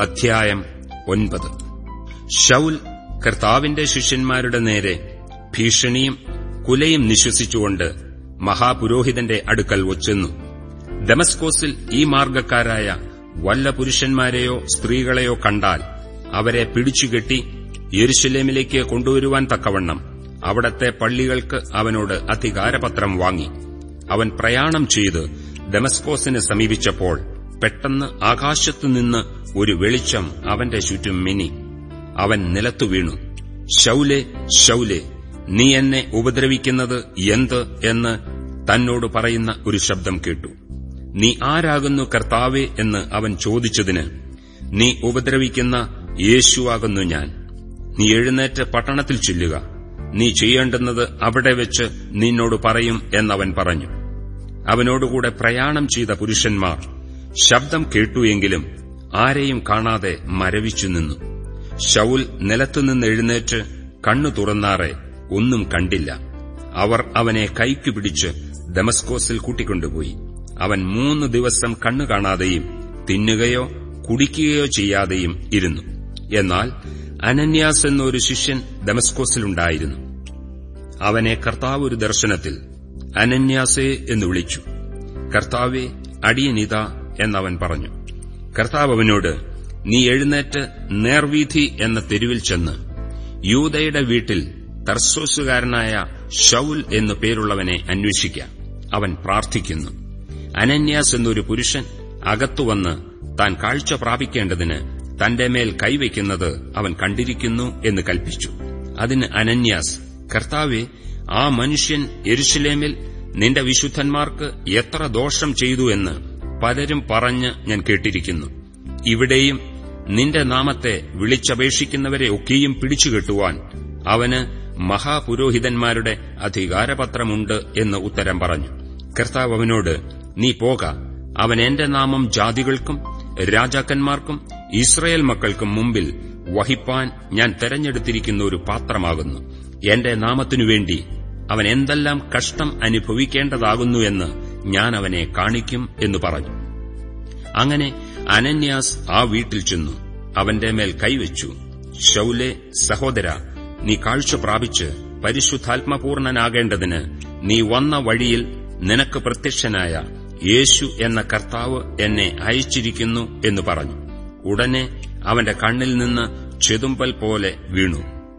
അധ്യായം ഒൻപത്. ഷൌൽ കർത്താവിന്റെ ശിഷ്യന്മാരുടെ നേരെ ഭീഷണിയും കുലയും നിശ്വസിച്ചുകൊണ്ട് മഹാപുരോഹിതന്റെ അടുക്കൽ ഒച്ചെന്നു. ഡെമസ്കോസിൽ ഈ മാർഗക്കാരായ വല്ല പുരുഷന്മാരെയോ സ്ത്രീകളെയോ കണ്ടാൽ അവരെ പിടിച്ചുകെട്ടി യെരുശലേമിലേക്ക് കൊണ്ടുവരുവാൻ തക്കവണ്ണം അവിടത്തെ പള്ളികൾക്ക് അവനോട് അധികാരപത്രം വാങ്ങി. അവൻ പ്രയാണം ചെയ്ത് ഡെമസ്കോസിന് സമീപിച്ചപ്പോൾ പെട്ടെന്ന് ആകാശത്തുനിന്ന് ഒരു വെളിച്ചം അവന്റെ ചുറ്റും മിനി അവൻ നിലത്തു വീണു. ശൌലെ ശൌലെ നീ എന്നെ ഉപദ്രവിക്കുന്നത് എന്ത്? എന്ന് തന്നോട് പറയുന്ന ഒരു ശബ്ദം കേട്ടു. നീ ആരാകുന്നു കർത്താവേ? എന്ന് അവൻ ചോദിച്ചതിന് നീ ഉപദ്രവിക്കുന്ന യേശുവാകുന്നു ഞാൻ. നീ എഴുന്നേറ്റ് പട്ടണത്തിൽ ചെല്ലുക. നീ ചെയ്യേണ്ടുന്നത് അവിടെ വെച്ച് നിന്നോട് പറയും എന്നവൻ പറഞ്ഞു. അവനോടുകൂടെ പ്രയാണം ചെയ്ത പുരുഷന്മാർ ശബ്ദം കേട്ടുവെങ്കിലും ആരെയും കാണാതെ മരവിച്ചു നിന്നു. ഷൌൽ നിലത്തുനിന്ന് എഴുന്നേറ്റ് കണ്ണു തുറന്നാറെ ഒന്നും കണ്ടില്ല. അവർ അവനെ കൈക്കു പിടിച്ച് ദമസ്കോസിൽ കൂട്ടിക്കൊണ്ടുപോയി. അവൻ മൂന്ന് ദിവസം കണ്ണു കാണാതെയും തിന്നുകയോ കുടിക്കുകയോ ചെയ്യാതെയും ഇരുന്നു. എന്നാൽ അനന്യാസ് എന്നൊരു ശിഷ്യൻ ഡെമസ്കോസിലുണ്ടായിരുന്നു അവനെ കർത്താവ് ഒരു ദർശനത്തിൽ അനന്യാസേ എന്ന് വിളിച്ചു. കർത്താവെ അടിയനിത എന്നവൻ പറഞ്ഞു. കർത്താവ് അവനോട് നീ എഴുന്നേറ്റ് നേർവീഥി എന്ന തെരുവിൽ ചെന്ന് യൂതയുടെ വീട്ടിൽ തർസോസുകാരനായ ഷൌൽ എന്നു പേരുള്ളവനെ അന്വേഷിക്കാം. അവൻ പ്രാർത്ഥിക്കുന്നു. അനന്യാസ് എന്നൊരു പുരുഷൻ അകത്തുവന്ന് താൻ കാഴ്ച പ്രാപിക്കേണ്ടതിന് തന്റെ മേൽ കൈവയ്ക്കുന്നത് അവൻ കണ്ടിരിക്കുന്നു എന്ന് കൽപ്പിച്ചു. അതിന് അനന്യാസ് കർത്താവെ ആ മനുഷ്യൻ എരുശലേമിൽ നിന്റെ വിശുദ്ധന്മാർക്ക് എത്ര ദോഷം ചെയ്തു എന്ന് പലരും പറഞ്ഞ് ഞാൻ കേട്ടിരിക്കുന്നു. ഇവിടെയും നിന്റെ നാമത്തെ വിളിച്ചപേക്ഷിക്കുന്നവരെ ഒക്കെയും പിടിച്ചുകെട്ടുവാൻ അവന് മഹാപുരോഹിതന്മാരുടെ അധികാരപത്രമുണ്ട് എന്ന് ഉത്തരം പറഞ്ഞു. കർത്താവ് അവനോട് നീ പോക. അവൻ എന്റെ നാമം ജാതികൾക്കും രാജാക്കന്മാർക്കും ഇസ്രയേൽ മക്കൾക്കും മുമ്പിൽ വഹിപ്പാൻ ഞാൻ തെരഞ്ഞെടുത്തിരിക്കുന്ന ഒരു പാത്രമാകുന്നു. എന്റെ നാമത്തിനുവേണ്ടി അവൻ എന്തെല്ലാം കഷ്ടം അനുഭവിക്കേണ്ടതാകുന്നു എന്ന് ഞാൻ അവനെ കാണിക്കും എന്ന് പറഞ്ഞു. അങ്ങനെ അനന്യാസ് ആ വീട്ടിൽ ചെന്നു. അവന്റെ മേൽ കൈവച്ചു. ശൌലെ സഹോദര നീ കാഴ്ച പ്രാപിച്ച് പരിശുദ്ധാത്മപൂർണനാകേണ്ടതിന് നീ വന്ന വഴിയിൽ നിനക്ക് പ്രത്യക്ഷനായ യേശു എന്ന കർത്താവ് എന്നെ അയച്ചിരിക്കുന്നു എന്ന് പറഞ്ഞു. ഉടനെ അവന്റെ കണ്ണിൽ നിന്ന് ചെതുമ്പൽ പോലെ വീണു.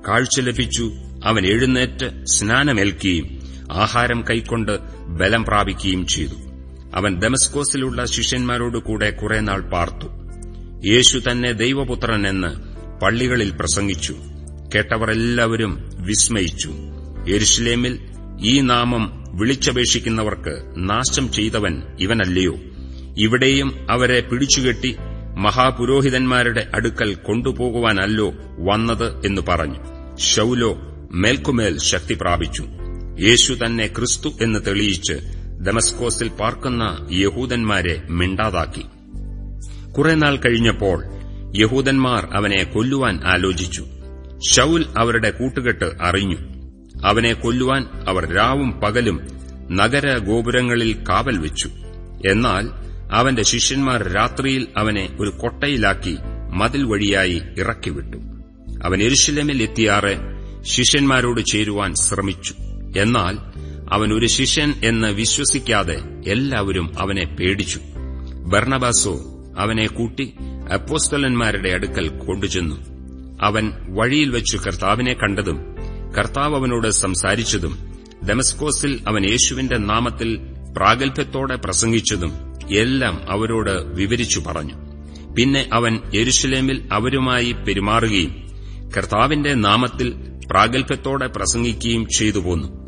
കാഴ്ച ലഭിച്ചു. അവൻ എഴുന്നേറ്റ് സ്നാനമേൽക്കുകയും ആഹാരം കൈക്കൊണ്ട് ബലം പ്രാപിക്കുകയും ചെയ്തു. അവൻ ദമസ്കോസിലുള്ള ശിഷ്യന്മാരോടുകൂടെ കുറെ നാൾ പാർത്തു. യേശു തന്നെ ദൈവപുത്രൻ എന്ന് പള്ളികളിൽ പ്രസംഗിച്ചു. കേട്ടവർ എല്ലാവരും വിസ്മയിച്ചു. യെരുഷലേമിൽ ഈ നാമം വിളിച്ചപേക്ഷിക്കുന്നവർക്ക് നാശം ചെയ്തവൻ ഇവനല്ലയോ? ഇവിടെയും അവരെ പിടിച്ചുകെട്ടി മഹാപുരോഹിതന്മാരുടെ അടുക്കൽ കൊണ്ടുപോകുവാനല്ലോ വന്നത് എന്ന് പറഞ്ഞു. ശൌലോ മേൽക്കുമേൽ ശക്തി പ്രാപിച്ചു. യേശു തന്നെ ക്രിസ്തു എന്ന് തെളിയിച്ച് ദമസ്കോസിൽ പാർക്കുന്ന യഹൂദന്മാരെ മിണ്ടാതാക്കി. കുറെ നാൾ കഴിഞ്ഞപ്പോൾ യഹൂദന്മാർ അവനെ കൊല്ലുവാൻ ആലോചിച്ചു. ഷൌൽ അവരുടെ കൂട്ടുകെട്ട് അറിഞ്ഞു. അവനെ കൊല്ലുവാൻ അവർ രാവും പകലും നഗര ഗോപുരങ്ങളിൽ കാവൽ വെച്ചു. എന്നാൽ അവന്റെ ശിഷ്യന്മാർ രാത്രിയിൽ അവനെ ഒരു കൊട്ടയിലാക്കി മതിൽ വഴിയായി ഇറക്കിവിട്ടു. അവൻ എരുശിലമിൽ എത്തിയാറെ ശിഷ്യന്മാരോട് ചേരുവാൻ ശ്രമിച്ചു. എന്നാൽ അവൻ ഒരു ശിഷ്യൻ എന്ന് വിശ്വസിക്കാതെ എല്ലാവരും അവനെ പേടിച്ചു. ബർണബാസോ അവനെ കൂട്ടി അപ്പോസ്തലന്മാരുടെ അടുക്കൽ കൊണ്ടുചെന്നു. അവൻ വഴിയിൽ വെച്ചു കർത്താവിനെ കണ്ടതും കർത്താവ് അവനോട് സംസാരിച്ചതും ഡെമസ്കോസിൽ അവൻ യേശുവിന്റെ നാമത്തിൽ പ്രാഗൽഭ്യത്തോടെ പ്രസംഗിച്ചതും എല്ലാം അവരോട് വിവരിച്ചു പറഞ്ഞു. പിന്നെ അവൻ യെരുഷലേമിൽ അവരുമായി പെരുമാറുകയും കർത്താവിന്റെ നാമത്തിൽ പ്രാഗൽഭ്യത്തോടെ പ്രസംഗിക്കുകയും ചെയ്തു പോന്നു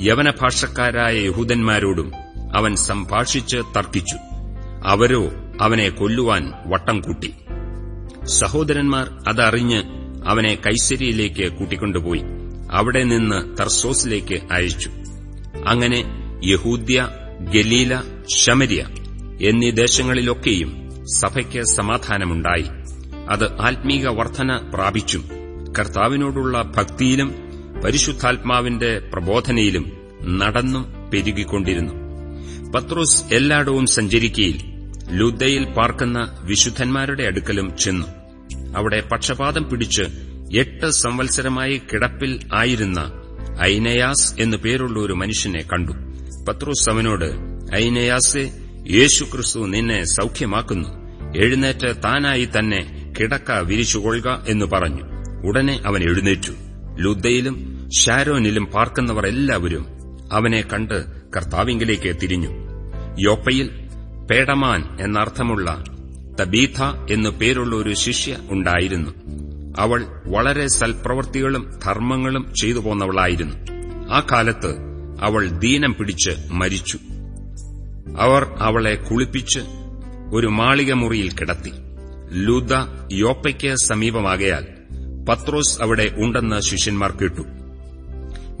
യവനഭാഷക്കാരായ യഹൂദന്മാരോടും അവൻ സംഭാഷിച്ച് തർക്കിച്ചു. അവരോ അവനെ കൊല്ലുവാൻ വട്ടം കൂട്ടി. സഹോദരന്മാർ അതറിഞ്ഞ് അവനെ കൈസരിയിലേക്ക് കൂട്ടിക്കൊണ്ടുപോയി. അവിടെ നിന്ന് തർസോസിലേക്ക് അയച്ചു. അങ്ങനെ യഹൂദ്യ ഗലീല ശമരിയ എന്നീ ദേശങ്ങളിലൊക്കെയും സഭയ്ക്ക് സമാധാനമുണ്ടായി. അത് ആത്മീക വർധന പ്രാപിച്ചും കർത്താവിനോടുള്ള ഭക്തിയിലും പരിശുദ്ധാത്മാവിന്റെ പ്രബോധനയിലും നടന്നും പെരുകിക്കൊണ്ടിരുന്നു. പത്രോസ് എല്ലായിടവും സഞ്ചരിക്കയിൽ ലുദ്ദയിൽ പാർക്കുന്ന വിശുദ്ധന്മാരുടെ അടുക്കലും ചെന്നു. അവിടെ പക്ഷപാതം പിടിച്ച് എട്ട് സംവത്സരമായി കിടപ്പിൽ ആയിരുന്ന ഐനയാസ് എന്നു പേരുള്ള ഒരു മനുഷ്യനെ കണ്ടു. പത്രോസ് അവനോട് ഐനയാസെ യേശുക്രിസ്തു നിന്നെ സൌഖ്യമാക്കുന്നു. എഴുന്നേറ്റ് താനായി തന്നെ കിടക്ക വിരിച്ചുകൊള്ളുക എന്ന് പറഞ്ഞു. ഉടനെ അവൻ എഴുന്നേറ്റു. ലുദ്ദയിലും ഷാരോനിലും പാർക്കുന്നവർ എല്ലാവരും അവനെ കണ്ട് കർത്താവിംഗിലേക്ക് തിരിഞ്ഞു. യോപ്പയിൽ പേടമാൻ എന്നർത്ഥമുള്ള തബീഥ എന്നു പേരുള്ള ഒരു ശിഷ്യ ഉണ്ടായിരുന്നു. അവൾ വളരെ സൽപ്രവൃത്തികളും ധർമ്മങ്ങളും ചെയ്തു പോന്നവളായിരുന്നു. ആ കാലത്ത് അവൾ ദീനം പിടിച്ച് മരിച്ചു. അവർ അവളെ കുളിപ്പിച്ച് ഒരു മാളിക മുറിയിൽ കിടത്തി. ലൂത യോപ്പയ്ക്ക് സമീപമാകയാൽ പത്രോസ് അവിടെ ഉണ്ടെന്ന് ശിഷ്യന്മാർ കേട്ടു.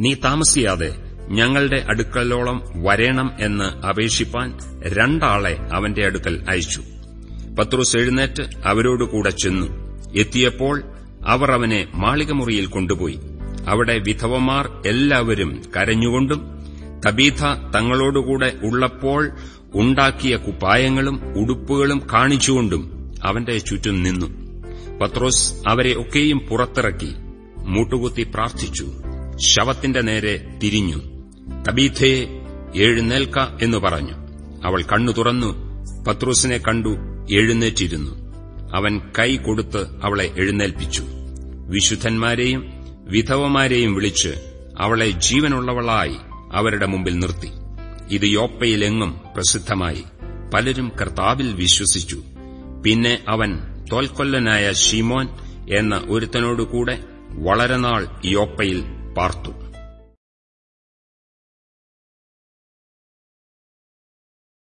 നീ താമസിയാതെ ഞങ്ങളുടെ അടുക്കലോളം വരേണം എന്ന് അപേക്ഷിപ്പാൻ രണ്ടാളെ അവന്റെ അടുക്കൽ അയച്ചു. പത്രോസ് എഴുന്നേറ്റ് അവരോടുകൂടെ ചെന്നു. എത്തിയപ്പോൾ അവർ അവനെ മാളികമുറിയിൽ കൊണ്ടുപോയി. അവിടെ വിധവമാർ എല്ലാവരും കരഞ്ഞുകൊണ്ടും തബീഥ തങ്ങളോടുകൂടെ ഉള്ളപ്പോൾ ഉണ്ടാക്കിയ കുപ്പായങ്ങളും ഉടുപ്പുകളും കാണിച്ചുകൊണ്ടും അവന്റെ ചുറ്റും നിന്നു. പത്രോസ് അവരെ ഒക്കെയും പുറത്തിറക്കി മൂട്ടുകുത്തി പ്രാർത്ഥിച്ചു. ശവത്തിന്റെ നേരെ തിരിഞ്ഞു. തബീഥയെ എഴുന്നേൽക്ക എന്ന് പറഞ്ഞു. അവൾ കണ്ണു തുറന്നു പത്രൂസിനെ കണ്ടു എഴുന്നേറ്റിരുന്നു. അവൻ കൈ കൊടുത്ത് അവളെ എഴുന്നേൽപ്പിച്ചു. വിശുദ്ധന്മാരെയും വിധവമാരെയും വിളിച്ച് അവളെ ജീവനുള്ളവളായി അവരുടെ മുമ്പിൽ നിർത്തി. ഇത് യോപ്പയിലെങ്ങും പ്രസിദ്ധമായി. പലരും കർത്താവിൽ വിശ്വസിച്ചു. പിന്നെ അവൻ തോൽക്കൊല്ലനായ ഷീമോൻ എന്ന ഒരുത്തനോടുകൂടെ വളരെ നാൾ യോപ്പയിൽ പാർത്തു.